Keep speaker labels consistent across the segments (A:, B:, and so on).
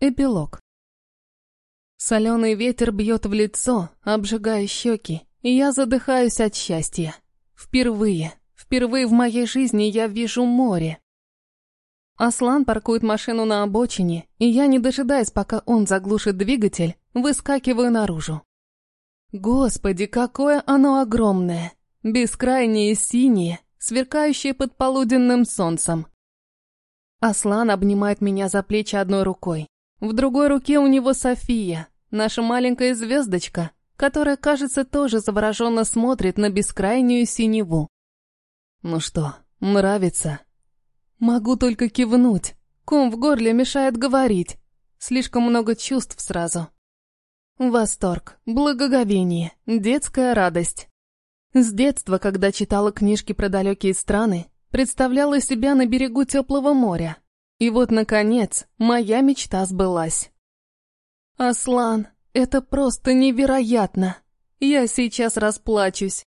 A: Эпилог. Соленый ветер бьет в лицо, обжигая щеки, и я задыхаюсь от счастья. Впервые, впервые в моей жизни я вижу море. Аслан паркует машину на обочине, и я, не дожидаясь, пока он заглушит двигатель, выскакиваю наружу. Господи, какое оно огромное! Бескрайнее синее, сверкающее под полуденным солнцем. Аслан обнимает меня за плечи одной рукой. В другой руке у него София, наша маленькая звездочка, которая, кажется, тоже завороженно смотрит на бескрайнюю синеву. Ну что, нравится? Могу только кивнуть. Ком в горле мешает говорить. Слишком много чувств сразу. Восторг, благоговение, детская радость. С детства, когда читала книжки про далекие страны, представляла себя на берегу теплого моря. И вот, наконец, моя мечта сбылась. Аслан, это просто невероятно. Я сейчас расплачусь.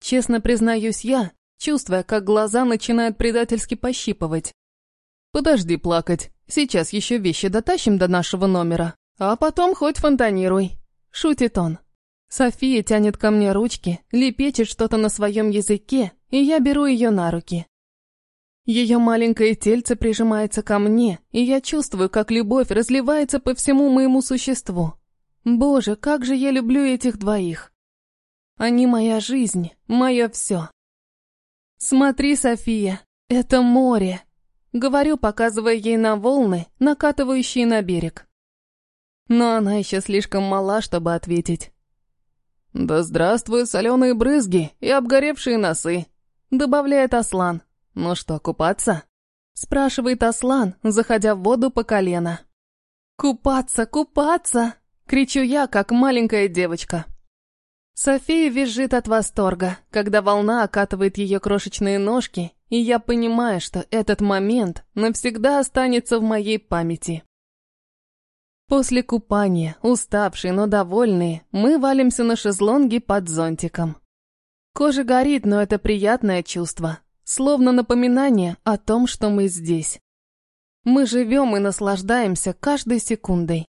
A: Честно признаюсь я, чувствуя, как глаза начинают предательски пощипывать. Подожди плакать, сейчас еще вещи дотащим до нашего номера, а потом хоть фонтанируй. Шутит он. София тянет ко мне ручки, лепечет что-то на своем языке, и я беру ее на руки. Ее маленькое тельце прижимается ко мне, и я чувствую, как любовь разливается по всему моему существу. Боже, как же я люблю этих двоих. Они моя жизнь, мое все. Смотри, София, это море. Говорю, показывая ей на волны, накатывающие на берег. Но она еще слишком мала, чтобы ответить. «Да здравствуй, соленые брызги и обгоревшие носы», — добавляет Аслан. «Ну что, купаться?» Спрашивает Аслан, заходя в воду по колено. «Купаться, купаться!» Кричу я, как маленькая девочка. София визжит от восторга, когда волна окатывает ее крошечные ножки, и я понимаю, что этот момент навсегда останется в моей памяти. После купания, уставшие, но довольные, мы валимся на шезлонге под зонтиком. Кожа горит, но это приятное чувство. Словно напоминание о том, что мы здесь. Мы живем и наслаждаемся каждой секундой.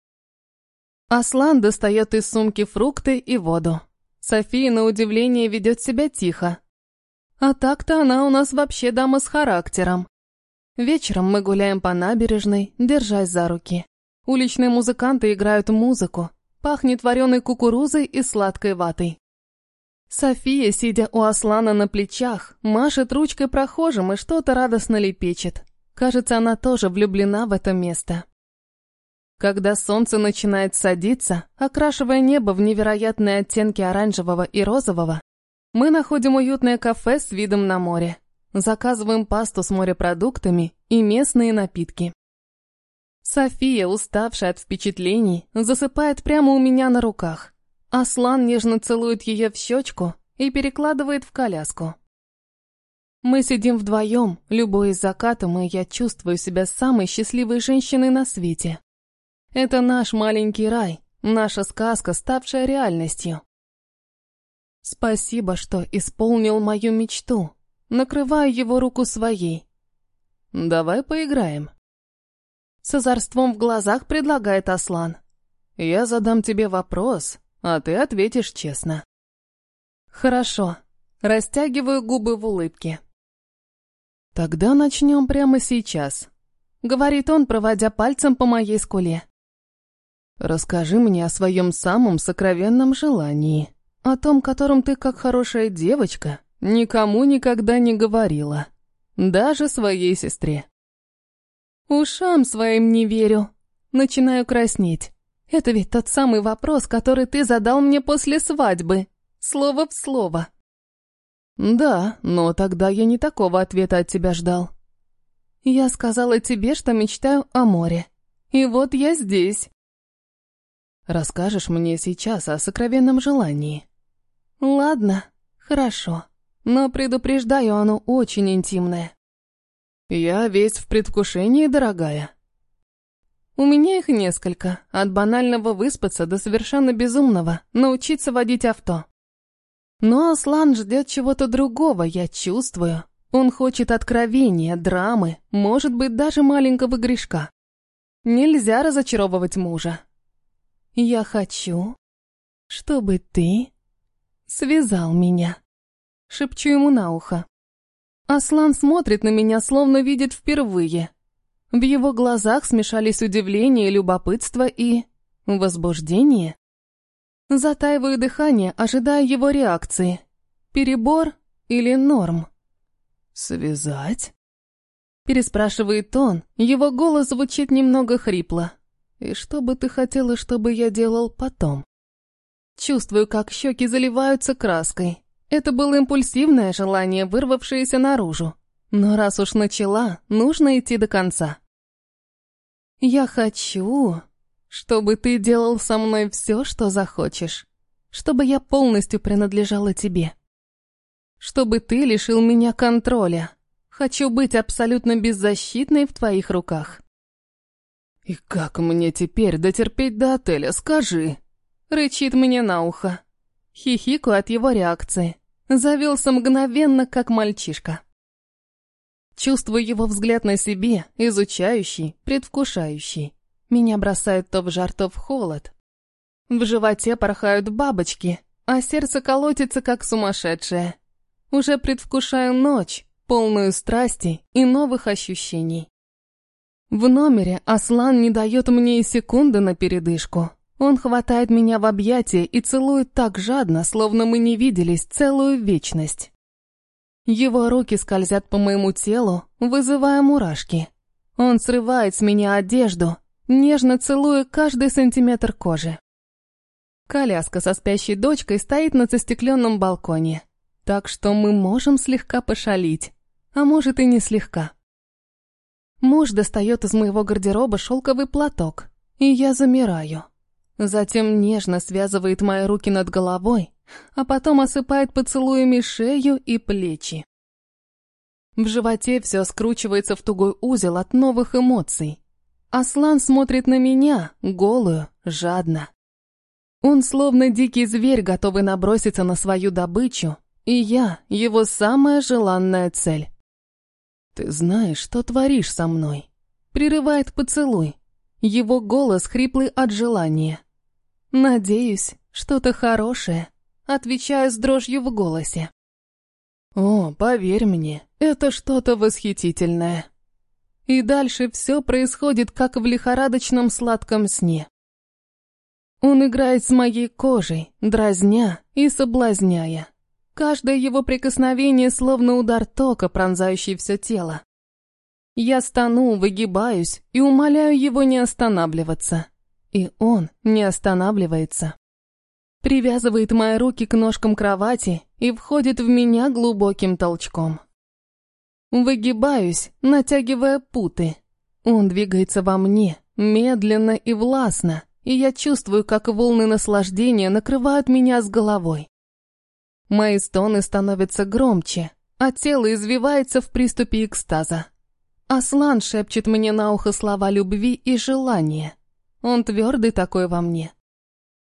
A: Аслан достает из сумки фрукты и воду. София, на удивление, ведет себя тихо. А так-то она у нас вообще дама с характером. Вечером мы гуляем по набережной, держась за руки. Уличные музыканты играют музыку. Пахнет вареной кукурузой и сладкой ватой. София, сидя у Аслана на плечах, машет ручкой прохожим и что-то радостно лепечет. Кажется, она тоже влюблена в это место. Когда солнце начинает садиться, окрашивая небо в невероятные оттенки оранжевого и розового, мы находим уютное кафе с видом на море. Заказываем пасту с морепродуктами и местные напитки. София, уставшая от впечатлений, засыпает прямо у меня на руках. Аслан нежно целует ее в щечку и перекладывает в коляску. Мы сидим вдвоем, любуясь закатом, и я чувствую себя самой счастливой женщиной на свете. Это наш маленький рай, наша сказка, ставшая реальностью. Спасибо, что исполнил мою мечту. Накрываю его руку своей. Давай поиграем. С озорством в глазах предлагает Аслан. Я задам тебе вопрос, а ты ответишь честно. Хорошо. Растягиваю губы в улыбке. Тогда начнем прямо сейчас. Говорит он, проводя пальцем по моей скуле. Расскажи мне о своем самом сокровенном желании. О том, котором ты, как хорошая девочка, никому никогда не говорила. Даже своей сестре. Ушам своим не верю. Начинаю краснеть. Это ведь тот самый вопрос, который ты задал мне после свадьбы. Слово в слово. Да, но тогда я не такого ответа от тебя ждал. Я сказала тебе, что мечтаю о море. И вот я здесь. Расскажешь мне сейчас о сокровенном желании? Ладно, хорошо. Но предупреждаю, оно очень интимное. Я весь в предвкушении, дорогая. У меня их несколько, от банального выспаться до совершенно безумного, научиться водить авто. Но Аслан ждет чего-то другого, я чувствую. Он хочет откровения, драмы, может быть, даже маленького грешка. Нельзя разочаровывать мужа. Я хочу, чтобы ты связал меня. Шепчу ему на ухо. Аслан смотрит на меня, словно видит впервые. В его глазах смешались удивление, любопытство и... возбуждение. Затаиваю дыхание, ожидая его реакции. Перебор или норм?
B: «Связать?»
A: Переспрашивает он, его голос звучит немного хрипло. «И что бы ты хотела, чтобы я делал потом?» Чувствую, как щеки заливаются краской. Это было импульсивное желание, вырвавшееся наружу. Но раз уж начала, нужно идти до конца. «Я хочу, чтобы ты делал со мной все, что захочешь. Чтобы я полностью принадлежала тебе. Чтобы ты лишил меня контроля, Хочу быть абсолютно беззащитной в твоих руках.
B: И как мне теперь дотерпеть до отеля, скажи?
A: Рычит мне на ухо. Хихикаю от его реакции. Завелся мгновенно, как мальчишка. Чувствую его взгляд на себе, изучающий, предвкушающий. Меня бросает то в жар, то в холод. В животе порхают бабочки, а сердце колотится, как сумасшедшее. Уже предвкушаю ночь, полную страсти и новых ощущений. В номере Аслан не дает мне и секунды на передышку. Он хватает меня в объятия и целует так жадно, словно мы не виделись целую вечность. Его руки скользят по моему телу, вызывая мурашки. Он срывает с меня одежду, нежно целуя каждый сантиметр кожи. Коляска со спящей дочкой стоит на застекленном балконе, так что мы можем слегка пошалить а может и не слегка. Муж достает из моего гардероба шелковый платок, и я замираю. Затем нежно связывает мои руки над головой, а потом осыпает поцелуями шею и плечи. В животе все скручивается в тугой узел от новых эмоций. Аслан смотрит на меня, голую, жадно. Он словно дикий зверь, готовый наброситься на свою добычу, и я — его самая желанная цель.
B: «Ты знаешь, что творишь со мной?»
A: Прерывает поцелуй. Его голос хриплый от желания. «Надеюсь, что-то хорошее», отвечаю с дрожью в голосе.
B: «О, поверь мне, это что-то восхитительное».
A: И дальше все происходит, как в лихорадочном сладком сне. Он играет с моей кожей, дразня и соблазняя. Каждое его прикосновение словно удар тока, пронзающий все тело. Я стану, выгибаюсь и умоляю его не останавливаться. И он не останавливается. Привязывает мои руки к ножкам кровати и входит в меня глубоким толчком. Выгибаюсь, натягивая путы. Он двигается во мне, медленно и властно, и я чувствую, как волны наслаждения накрывают меня с головой. Мои стоны становятся громче, а тело извивается в приступе экстаза. Аслан шепчет мне на ухо слова любви и желания. Он твердый такой во мне.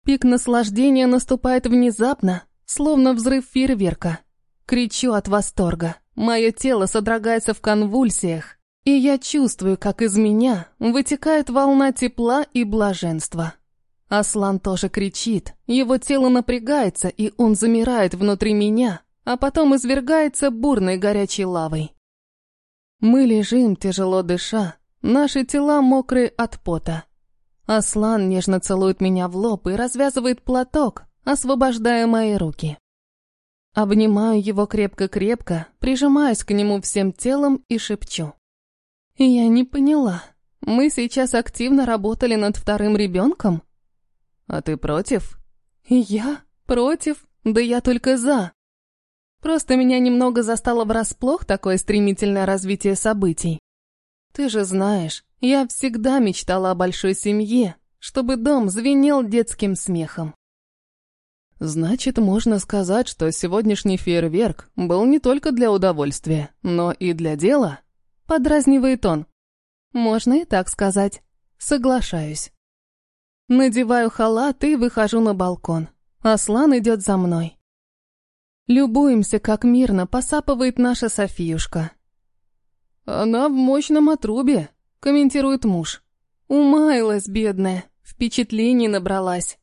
A: Пик наслаждения наступает внезапно, словно взрыв фейерверка. Кричу от восторга. Мое тело содрогается в конвульсиях, и я чувствую, как из меня вытекает волна тепла и блаженства. Аслан тоже кричит, его тело напрягается, и он замирает внутри меня, а потом извергается бурной горячей лавой. Мы лежим, тяжело дыша, наши тела мокрые от пота. Аслан нежно целует меня в лоб и развязывает платок, освобождая мои руки. Обнимаю его крепко-крепко, прижимаюсь к нему всем телом и шепчу. «Я не поняла, мы сейчас активно работали над вторым ребенком?»
B: А ты против?
A: Я? Против? Да я только за. Просто меня немного застало врасплох такое стремительное развитие событий. Ты же знаешь, я всегда мечтала о большой семье, чтобы дом звенел детским смехом.
B: Значит, можно сказать, что сегодняшний фейерверк был не только для удовольствия, но и для дела?
A: Подразнивает он. Можно и так сказать. Соглашаюсь. Надеваю халат и выхожу на балкон. Аслан идет за мной. Любуемся, как мирно посапывает наша Софиюшка.
B: «Она в мощном отрубе», — комментирует муж.
A: Умаялась, бедная, впечатлений набралась.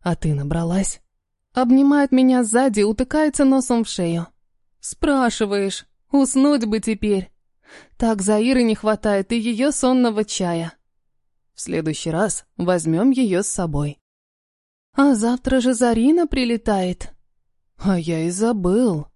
B: А ты набралась?
A: Обнимает меня сзади, утыкается носом в шею. Спрашиваешь, уснуть бы теперь. Так Заиры не хватает и ее сонного чая.
B: В следующий раз возьмем ее с собой.
A: А завтра же Зарина прилетает.
B: А я и забыл.